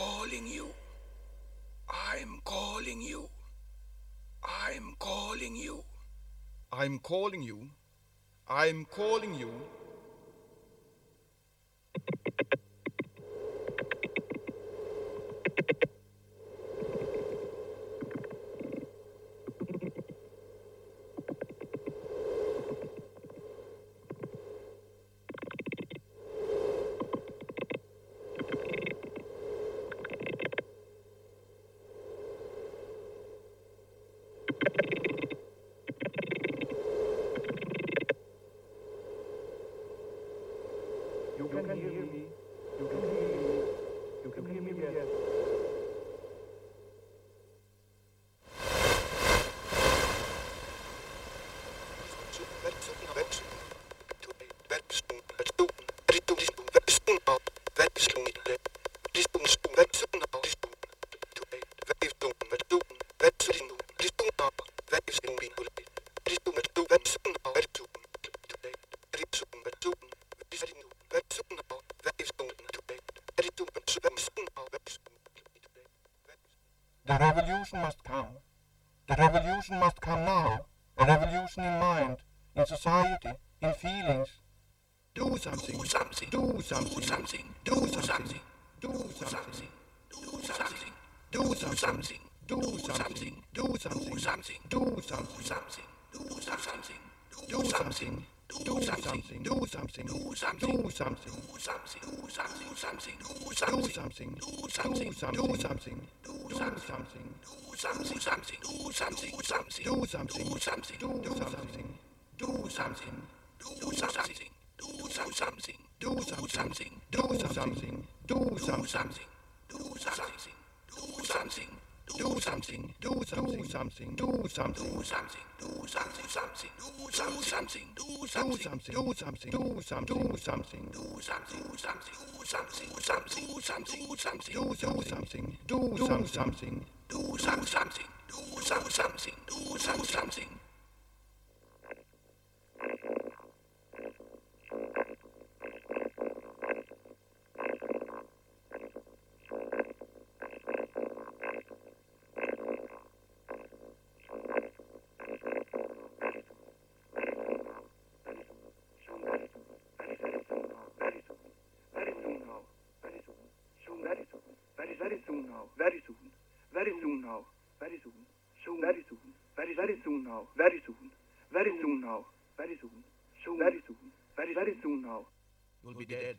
calling you. I'm calling you. I'm calling you. I'm calling you. I'm calling you. Hear me. You can hear me. You can hear me, yes. The revolution must come. The revolution must come now. A revolution in mind, in society, in feelings. Do something. Do something. Do something. Do something. Do something. Do something. Do something. Do something. Do something. Do something. Do something. Do something. Do something. Do something. Do Do something. something. Do Do something. something. Do Do something. something. Do something. Do Do something. something. Do Do something. something. Do something. Do something. Do something. Do something. Do something. Do Do something. something. Do Do something. something. Do Do something. something. Do Do something. something. Do something. Something. Do something. Something. Do something. Do something. Do Do something. Do something. Do something. Do something. Do Do something. something. Do something. Do Do something. something. Do something. Do something. Do something. Do something. Something. Do something. Do something. Do something. Something. Do something. Do Do something. something. Do something. Do something. Do something. Do something. Do something. Do something. Do something. Do something. Do something. Do something. Do something. Do some something. Do some something. Do some something. Very soon. Very soon now. Very soon. Soon. Very soon. Very, very soon now. Very soon. Very soon now. Very soon. Soon. Very soon. Very, very soon now. Very soon. Very soon now. Very soon. Soon. Very soon. Very, very soon now. You'll be dead.